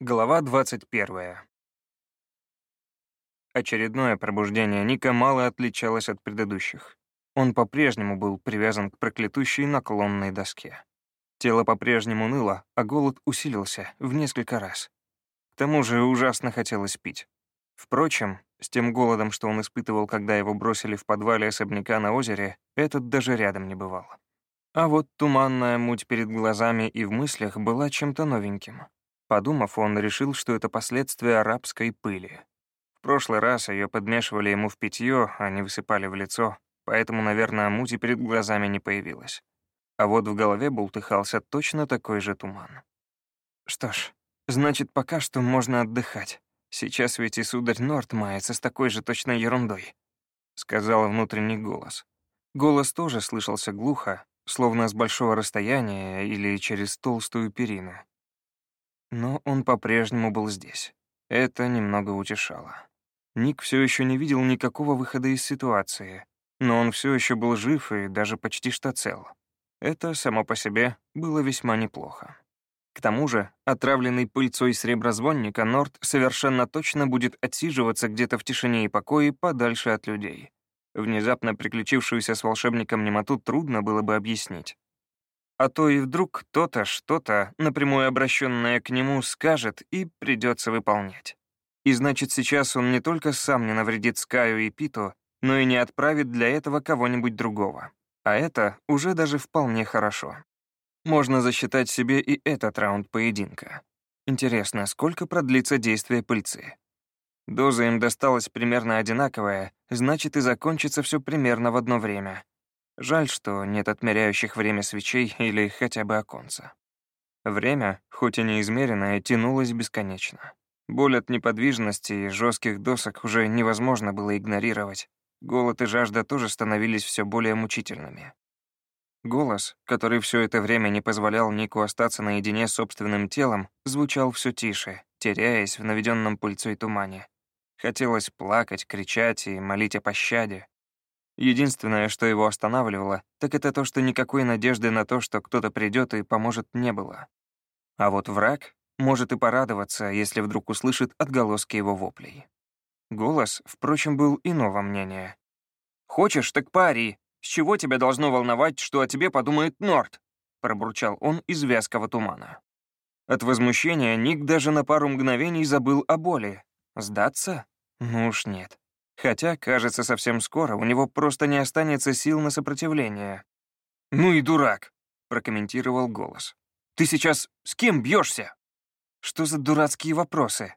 Глава 21. Очередное пробуждение Ника мало отличалось от предыдущих. Он по-прежнему был привязан к проклятущей наклонной доске. Тело по-прежнему ныло, а голод усилился в несколько раз. К тому же ужасно хотелось пить. Впрочем, с тем голодом, что он испытывал, когда его бросили в подвале особняка на озере, этот даже рядом не бывал. А вот туманная муть перед глазами и в мыслях была чем-то новеньким. Подумав, он решил, что это последствия арабской пыли. В прошлый раз ее подмешивали ему в питье, а не высыпали в лицо, поэтому, наверное, мути перед глазами не появилась. А вот в голове бултыхался точно такой же туман. Что ж, значит, пока что можно отдыхать. Сейчас ведь и сударь Норт мается с такой же точной ерундой, — сказал внутренний голос. Голос тоже слышался глухо, словно с большого расстояния или через толстую перину. Но он по-прежнему был здесь. Это немного утешало. Ник все еще не видел никакого выхода из ситуации, но он все еще был жив и даже почти что цел. Это само по себе было весьма неплохо. К тому же, отравленный пыльцой среброзвонника Норт совершенно точно будет отсиживаться где-то в тишине и покое подальше от людей. Внезапно приключившуюся с волшебником немоту трудно было бы объяснить. А то и вдруг кто-то что-то, напрямую обращенное к нему, скажет и придется выполнять. И значит, сейчас он не только сам не навредит Скаю и Питу, но и не отправит для этого кого-нибудь другого. А это уже даже вполне хорошо. Можно засчитать себе и этот раунд поединка. Интересно, сколько продлится действие пыльцы? Доза им досталась примерно одинаковая, значит, и закончится все примерно в одно время. Жаль, что нет отмеряющих время свечей или хотя бы оконца. Время, хоть и неизмеренное, тянулось бесконечно. Боль от неподвижности и жестких досок уже невозможно было игнорировать. Голод и жажда тоже становились все более мучительными. Голос, который все это время не позволял Нику остаться наедине с собственным телом, звучал все тише, теряясь в наведенном пыльцой тумане. Хотелось плакать, кричать и молить о пощаде, Единственное, что его останавливало, так это то, что никакой надежды на то, что кто-то придет и поможет, не было. А вот враг может и порадоваться, если вдруг услышит отголоски его воплей. Голос, впрочем, был иного мнения. «Хочешь, так пари. С чего тебя должно волновать, что о тебе подумает Норт?» — пробурчал он из вязкого тумана. От возмущения Ник даже на пару мгновений забыл о боли. Сдаться? Ну уж нет. Хотя, кажется, совсем скоро у него просто не останется сил на сопротивление. «Ну и дурак», — прокомментировал голос. «Ты сейчас с кем бьешься? Что за дурацкие вопросы?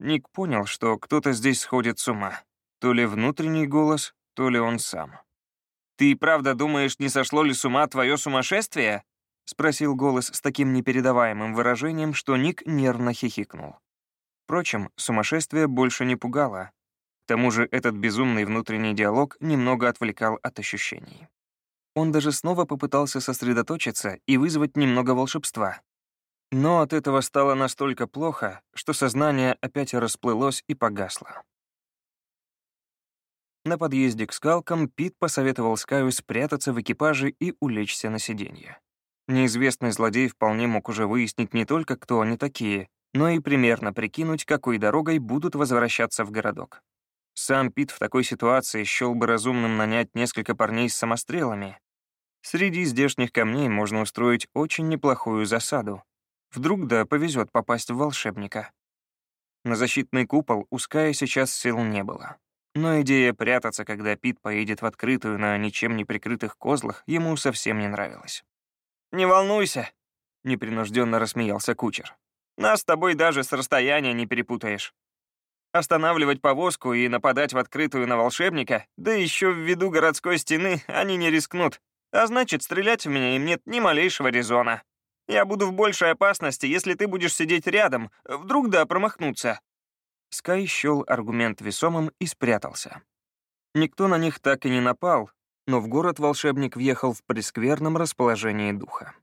Ник понял, что кто-то здесь сходит с ума. То ли внутренний голос, то ли он сам. «Ты правда думаешь, не сошло ли с ума твое сумасшествие?» — спросил голос с таким непередаваемым выражением, что Ник нервно хихикнул. Впрочем, сумасшествие больше не пугало тому же этот безумный внутренний диалог немного отвлекал от ощущений. Он даже снова попытался сосредоточиться и вызвать немного волшебства. Но от этого стало настолько плохо, что сознание опять расплылось и погасло. На подъезде к скалкам Пит посоветовал Скаю спрятаться в экипаже и улечься на сиденье. Неизвестный злодей вполне мог уже выяснить не только, кто они такие, но и примерно прикинуть, какой дорогой будут возвращаться в городок. Сам Пит в такой ситуации счел бы разумным нанять несколько парней с самострелами. Среди здешних камней можно устроить очень неплохую засаду. Вдруг да повезет попасть в волшебника. На защитный купол у Ская сейчас сил не было. Но идея прятаться, когда Пит поедет в открытую на ничем не прикрытых козлах, ему совсем не нравилась. «Не волнуйся», — непринужденно рассмеялся кучер. «Нас с тобой даже с расстояния не перепутаешь. Останавливать повозку и нападать в открытую на волшебника, да еще в виду городской стены, они не рискнут. А значит, стрелять в меня им нет ни малейшего резона. Я буду в большей опасности, если ты будешь сидеть рядом, вдруг да промахнуться». Скай счел аргумент весомым и спрятался. Никто на них так и не напал, но в город волшебник въехал в прескверном расположении духа.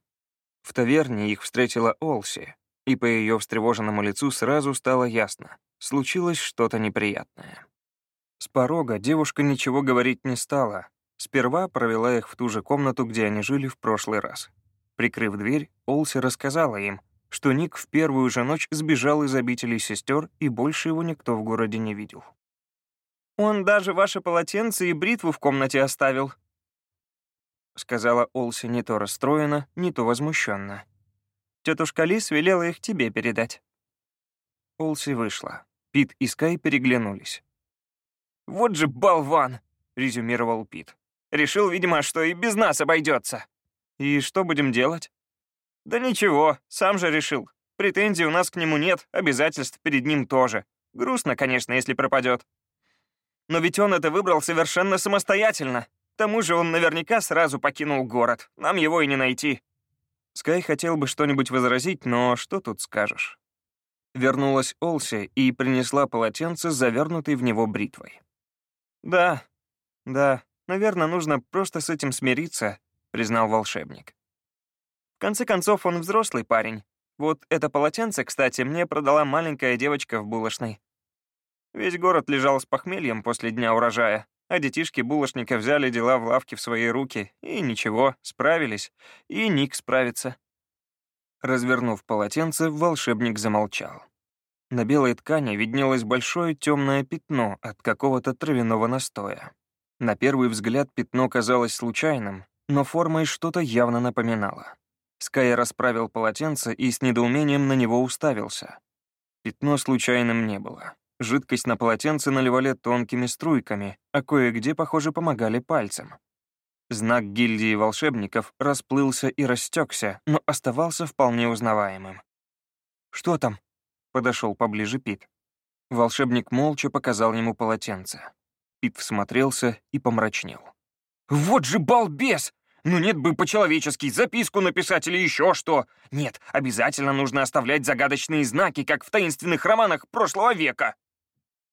В таверне их встретила Олси, и по ее встревоженному лицу сразу стало ясно — случилось что-то неприятное. С порога девушка ничего говорить не стала. Сперва провела их в ту же комнату, где они жили в прошлый раз. Прикрыв дверь, Олси рассказала им, что Ник в первую же ночь сбежал из обители сестер, и больше его никто в городе не видел. «Он даже ваше полотенце и бритву в комнате оставил», — сказала Олси не то расстроена, не то возмущенно. «Тетушка Лис велела их тебе передать». Олси вышла. Пит и Скай переглянулись. «Вот же болван!» — резюмировал Пит. «Решил, видимо, что и без нас обойдется». «И что будем делать?» «Да ничего, сам же решил. Претензий у нас к нему нет, обязательств перед ним тоже. Грустно, конечно, если пропадет. Но ведь он это выбрал совершенно самостоятельно. К тому же он наверняка сразу покинул город. Нам его и не найти». Скай хотел бы что-нибудь возразить, но что тут скажешь? Вернулась Олси и принесла полотенце, завернутое в него бритвой. «Да, да, наверное, нужно просто с этим смириться», — признал волшебник. «В конце концов, он взрослый парень. Вот это полотенце, кстати, мне продала маленькая девочка в булочной. Весь город лежал с похмельем после дня урожая, а детишки булочника взяли дела в лавке в свои руки, и ничего, справились, и Ник справится». Развернув полотенце, волшебник замолчал. На белой ткани виднелось большое темное пятно от какого-то травяного настоя. На первый взгляд пятно казалось случайным, но формой что-то явно напоминало. Скай расправил полотенце и с недоумением на него уставился. Пятно случайным не было. Жидкость на полотенце наливали тонкими струйками, а кое-где, похоже, помогали пальцем. Знак гильдии волшебников расплылся и растекся, но оставался вполне узнаваемым. «Что там?» Подошел поближе Пит. Волшебник молча показал ему полотенце. Пит всмотрелся и помрачнел. «Вот же балбес! Ну нет бы по-человечески записку написать или еще что. Нет, обязательно нужно оставлять загадочные знаки, как в таинственных романах прошлого века».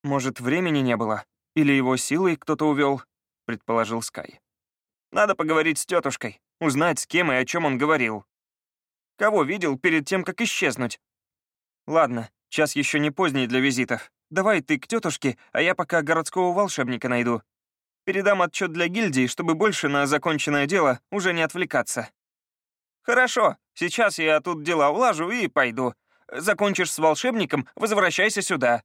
«Может, времени не было? Или его силой кто-то увел?» — предположил Скай. «Надо поговорить с тетушкой, узнать, с кем и о чем он говорил. Кого видел перед тем, как исчезнуть?» «Ладно, час еще не поздний для визитов. Давай ты к тетушке, а я пока городского волшебника найду. Передам отчет для гильдии, чтобы больше на законченное дело уже не отвлекаться». «Хорошо, сейчас я тут дела улажу и пойду. Закончишь с волшебником, возвращайся сюда.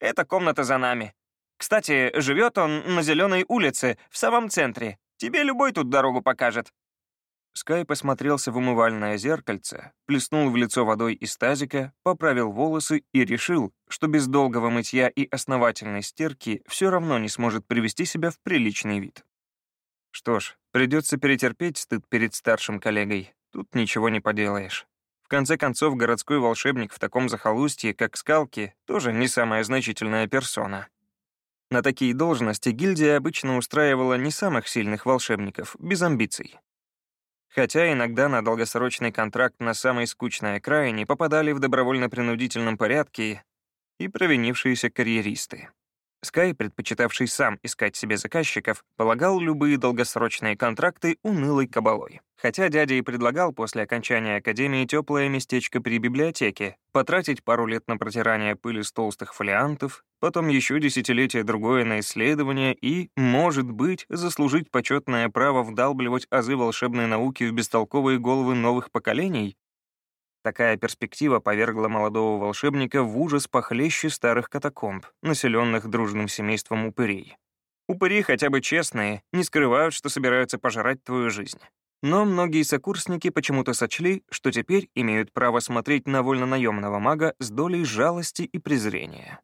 Эта комната за нами. Кстати, живет он на Зеленой улице, в самом центре. Тебе любой тут дорогу покажет. Скай посмотрелся в умывальное зеркальце, плеснул в лицо водой из тазика, поправил волосы и решил, что без долгого мытья и основательной стирки все равно не сможет привести себя в приличный вид. Что ж, придется перетерпеть стыд перед старшим коллегой. Тут ничего не поделаешь. В конце концов, городской волшебник в таком захолустье, как скалки, тоже не самая значительная персона. На такие должности гильдия обычно устраивала не самых сильных волшебников, без амбиций. Хотя иногда на долгосрочный контракт на самой скучной окраине попадали в добровольно-принудительном порядке и провинившиеся карьеристы. Скай, предпочитавший сам искать себе заказчиков, полагал любые долгосрочные контракты унылой кабалой. Хотя дядя и предлагал после окончания академии теплое местечко при библиотеке, потратить пару лет на протирание пыли с толстых фолиантов, потом еще десятилетие другое на исследование и, может быть, заслужить почетное право вдалбливать азы волшебной науки в бестолковые головы новых поколений? Такая перспектива повергла молодого волшебника в ужас похлеще старых катакомб, населенных дружным семейством упырей. Упыри хотя бы честные, не скрывают, что собираются пожрать твою жизнь. Но многие сокурсники почему-то сочли, что теперь имеют право смотреть на вольно-наемного мага с долей жалости и презрения.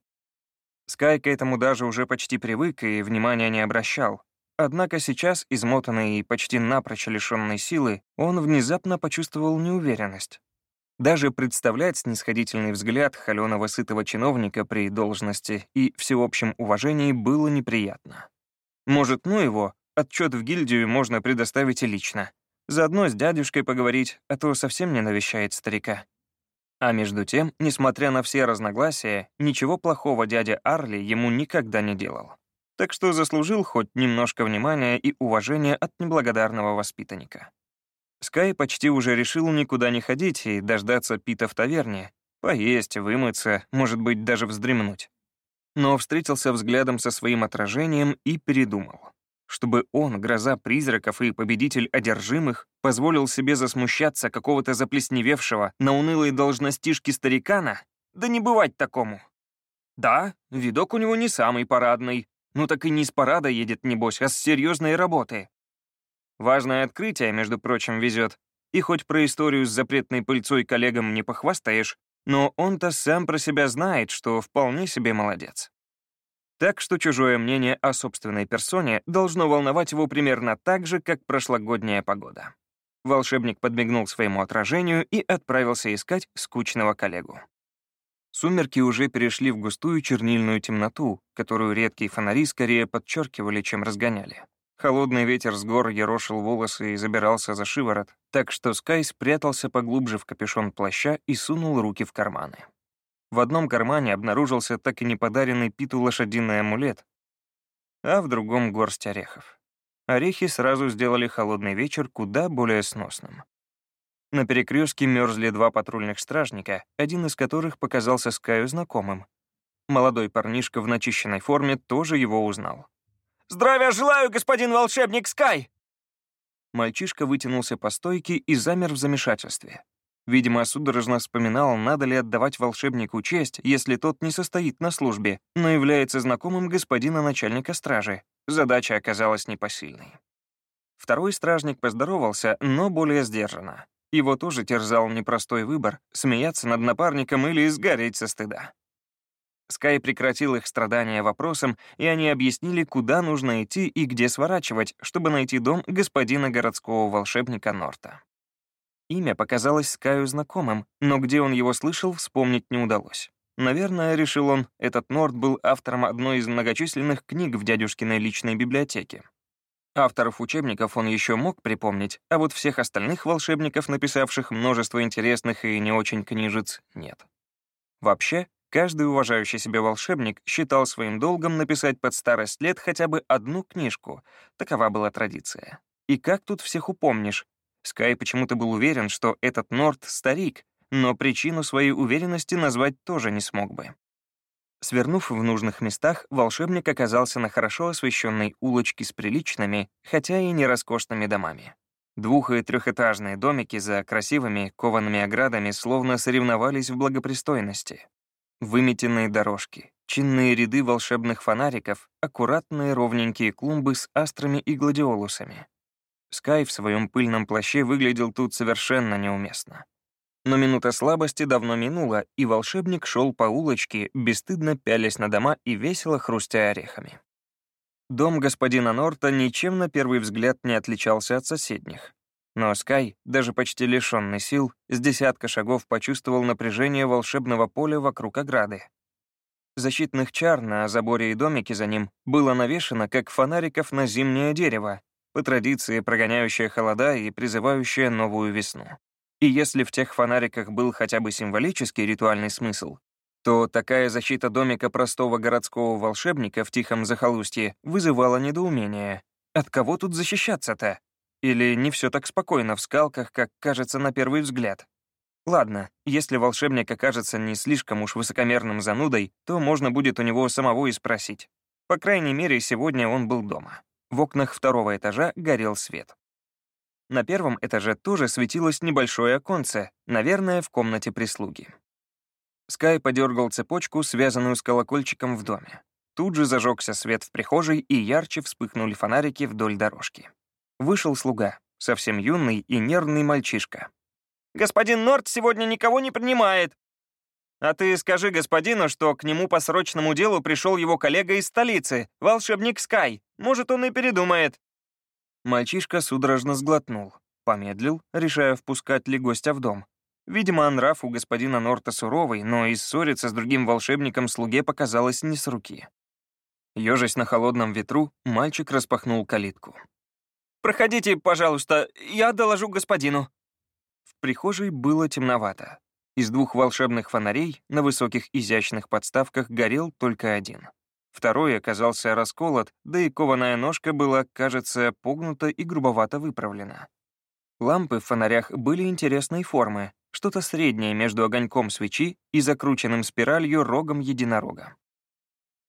Скай к этому даже уже почти привык и внимания не обращал. Однако сейчас, измотанный и почти напрочь лишенный силы, он внезапно почувствовал неуверенность. Даже представлять снисходительный взгляд холеного сытого чиновника при должности и всеобщем уважении было неприятно. Может, ну его, отчет в гильдию можно предоставить и лично. Заодно с дядюшкой поговорить, а то совсем не навещает старика. А между тем, несмотря на все разногласия, ничего плохого дядя Арли ему никогда не делал. Так что заслужил хоть немножко внимания и уважения от неблагодарного воспитанника. Скай почти уже решил никуда не ходить и дождаться Пита в таверне, поесть, вымыться, может быть, даже вздремнуть. Но встретился взглядом со своим отражением и передумал. чтобы он, гроза призраков и победитель одержимых, позволил себе засмущаться какого-то заплесневевшего на унылой должностишке старикана? Да не бывать такому. Да, видок у него не самый парадный, ну так и не с парада едет, небось, а с серьезной работы. Важное открытие, между прочим, везет. И хоть про историю с запретной пыльцой коллегам не похвастаешь, но он-то сам про себя знает, что вполне себе молодец. Так что чужое мнение о собственной персоне должно волновать его примерно так же, как прошлогодняя погода. Волшебник подмигнул своему отражению и отправился искать скучного коллегу. Сумерки уже перешли в густую чернильную темноту, которую редкие фонари скорее подчеркивали, чем разгоняли. Холодный ветер с гор ерошил волосы и забирался за шиворот, так что Скай спрятался поглубже в капюшон плаща и сунул руки в карманы. В одном кармане обнаружился так и не подаренный Питу лошадиный амулет, а в другом — горсть орехов. Орехи сразу сделали холодный вечер куда более сносным. На перекрестке мерзли два патрульных стражника, один из которых показался Скаю знакомым. Молодой парнишка в начищенной форме тоже его узнал. «Здравия желаю, господин волшебник Скай!» Мальчишка вытянулся по стойке и замер в замешательстве. Видимо, судорожно вспоминал, надо ли отдавать волшебнику честь, если тот не состоит на службе, но является знакомым господина начальника стражи. Задача оказалась непосильной. Второй стражник поздоровался, но более сдержанно. Его тоже терзал непростой выбор — смеяться над напарником или сгореть со стыда. Скай прекратил их страдания вопросом, и они объяснили, куда нужно идти и где сворачивать, чтобы найти дом господина городского волшебника Норта. Имя показалось Скаю знакомым, но где он его слышал, вспомнить не удалось. Наверное, решил он, этот Норд был автором одной из многочисленных книг в дядюшкиной личной библиотеке. Авторов учебников он еще мог припомнить, а вот всех остальных волшебников, написавших множество интересных и не очень книжец, нет. Вообще, каждый уважающий себя волшебник считал своим долгом написать под старость лет хотя бы одну книжку, такова была традиция. И как тут всех упомнишь, Скай почему-то был уверен, что этот Норд — старик, но причину своей уверенности назвать тоже не смог бы. Свернув в нужных местах, волшебник оказался на хорошо освещенной улочке с приличными, хотя и не роскошными домами. Двух- и трехэтажные домики за красивыми коваными оградами словно соревновались в благопристойности. Выметенные дорожки, чинные ряды волшебных фонариков, аккуратные ровненькие клумбы с астрами и гладиолусами. Скай в своем пыльном плаще выглядел тут совершенно неуместно. Но минута слабости давно минула, и волшебник шел по улочке, бесстыдно пялясь на дома и весело хрустя орехами. Дом господина Норта ничем на первый взгляд не отличался от соседних. Но Скай, даже почти лишенный сил, с десятка шагов почувствовал напряжение волшебного поля вокруг ограды. Защитных чар на заборе и домике за ним было навешено, как фонариков на зимнее дерево, по традиции прогоняющая холода и призывающая новую весну. И если в тех фонариках был хотя бы символический ритуальный смысл, то такая защита домика простого городского волшебника в тихом захолустье вызывала недоумение. От кого тут защищаться-то? Или не все так спокойно в скалках, как кажется на первый взгляд? Ладно, если волшебник окажется не слишком уж высокомерным занудой, то можно будет у него самого и спросить. По крайней мере, сегодня он был дома. В окнах второго этажа горел свет. На первом этаже тоже светилось небольшое оконце, наверное, в комнате прислуги. Скай подергал цепочку, связанную с колокольчиком в доме. Тут же зажегся свет в прихожей, и ярче вспыхнули фонарики вдоль дорожки. Вышел слуга, совсем юный и нервный мальчишка. «Господин Норт сегодня никого не принимает», а ты скажи господину, что к нему по срочному делу пришел его коллега из столицы, волшебник Скай. Может, он и передумает». Мальчишка судорожно сглотнул, помедлил, решая, впускать ли гостя в дом. Видимо, нрав у господина Норта суровый, но и ссориться с другим волшебником слуге показалось не с руки. Ёжась на холодном ветру, мальчик распахнул калитку. «Проходите, пожалуйста, я доложу господину». В прихожей было темновато. Из двух волшебных фонарей на высоких изящных подставках горел только один. Второй оказался расколот, да и кованая ножка была, кажется, погнута и грубовато выправлена. Лампы в фонарях были интересной формы, что-то среднее между огоньком свечи и закрученным спиралью рогом единорога.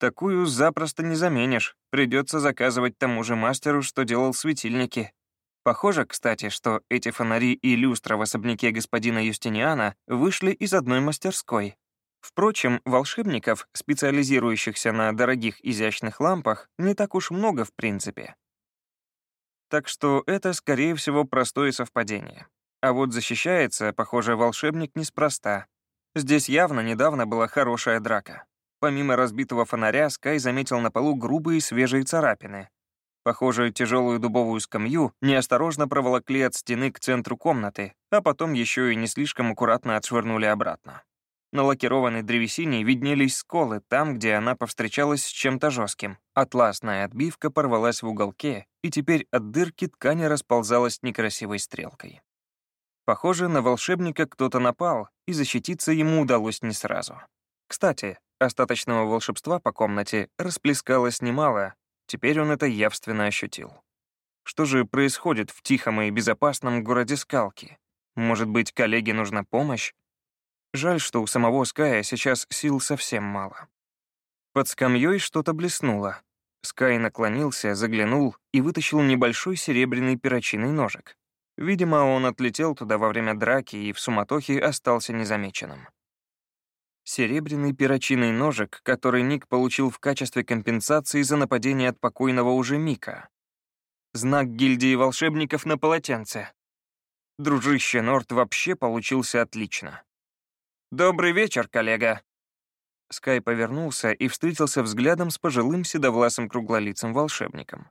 Такую запросто не заменишь. Придется заказывать тому же мастеру, что делал светильники. Похоже, кстати, что эти фонари и люстра в особняке господина Юстиниана вышли из одной мастерской. Впрочем, волшебников, специализирующихся на дорогих изящных лампах, не так уж много в принципе. Так что это, скорее всего, простое совпадение. А вот защищается, похоже, волшебник неспроста. Здесь явно недавно была хорошая драка. Помимо разбитого фонаря, Скай заметил на полу грубые свежие царапины. Похоже, тяжелую дубовую скамью неосторожно проволокли от стены к центру комнаты, а потом еще и не слишком аккуратно отшвырнули обратно. На лакированной древесине виднелись сколы там, где она повстречалась с чем-то жестким. Атласная отбивка порвалась в уголке, и теперь от дырки ткань расползалась некрасивой стрелкой. Похоже, на волшебника кто-то напал, и защититься ему удалось не сразу. Кстати, остаточного волшебства по комнате расплескалось немало, теперь он это явственно ощутил. Что же происходит в тихом и безопасном городе Скалки? Может быть, коллеге нужна помощь? Жаль, что у самого Ская сейчас сил совсем мало. Под скамьей что-то блеснуло. Скай наклонился, заглянул и вытащил небольшой серебряный перочинный ножик. Видимо, он отлетел туда во время драки и в суматохе остался незамеченным. Серебряный перочинный ножик, который Ник получил в качестве компенсации за нападение от покойного уже Мика. Знак гильдии волшебников на полотенце. Дружище Норт вообще получился отлично. «Добрый вечер, коллега!» Скай повернулся и встретился взглядом с пожилым седовласым круглолицым волшебником.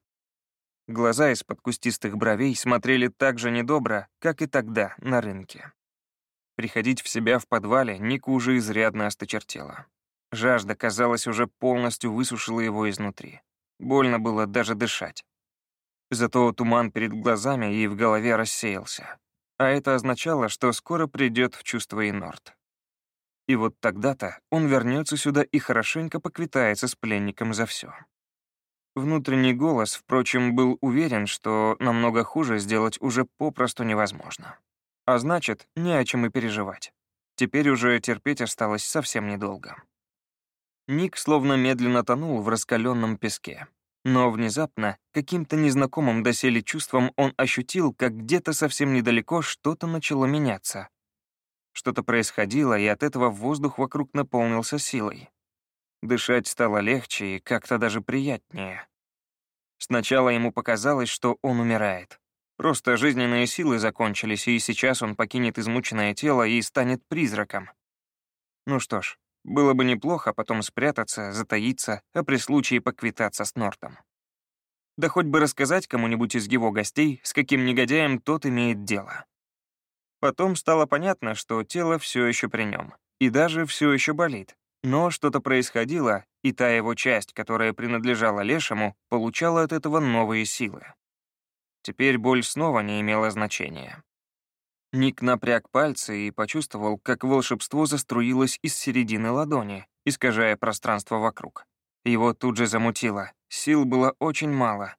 Глаза из-под кустистых бровей смотрели так же недобро, как и тогда на рынке. Приходить в себя в подвале Нику уже изрядно осточертела. Жажда, казалось, уже полностью высушила его изнутри. Больно было даже дышать. Зато туман перед глазами и в голове рассеялся. А это означало, что скоро придет в чувство и Норт. И вот тогда-то он вернется сюда и хорошенько поквитается с пленником за все. Внутренний голос, впрочем, был уверен, что намного хуже сделать уже попросту невозможно. А значит, не о чем и переживать. Теперь уже терпеть осталось совсем недолго. Ник словно медленно тонул в раскаленном песке. Но внезапно, каким-то незнакомым доселе чувством он ощутил, как где-то совсем недалеко что-то начало меняться. Что-то происходило, и от этого воздух вокруг наполнился силой. Дышать стало легче и как-то даже приятнее. Сначала ему показалось, что он умирает. Просто жизненные силы закончились, и сейчас он покинет измученное тело и станет призраком. Ну что ж, было бы неплохо потом спрятаться, затаиться, а при случае поквитаться с Нортом. Да хоть бы рассказать кому-нибудь из его гостей, с каким негодяем тот имеет дело. Потом стало понятно, что тело все еще при нем, и даже все еще болит, но что-то происходило, и та его часть, которая принадлежала Лешему, получала от этого новые силы. Теперь боль снова не имела значения. Ник напряг пальцы и почувствовал, как волшебство заструилось из середины ладони, искажая пространство вокруг. Его тут же замутило, сил было очень мало.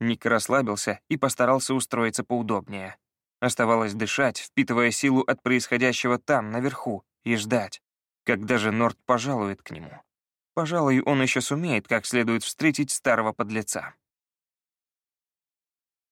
Ник расслабился и постарался устроиться поудобнее. Оставалось дышать, впитывая силу от происходящего там, наверху, и ждать когда же Норт пожалует к нему. Пожалуй, он еще сумеет как следует встретить старого подлеца.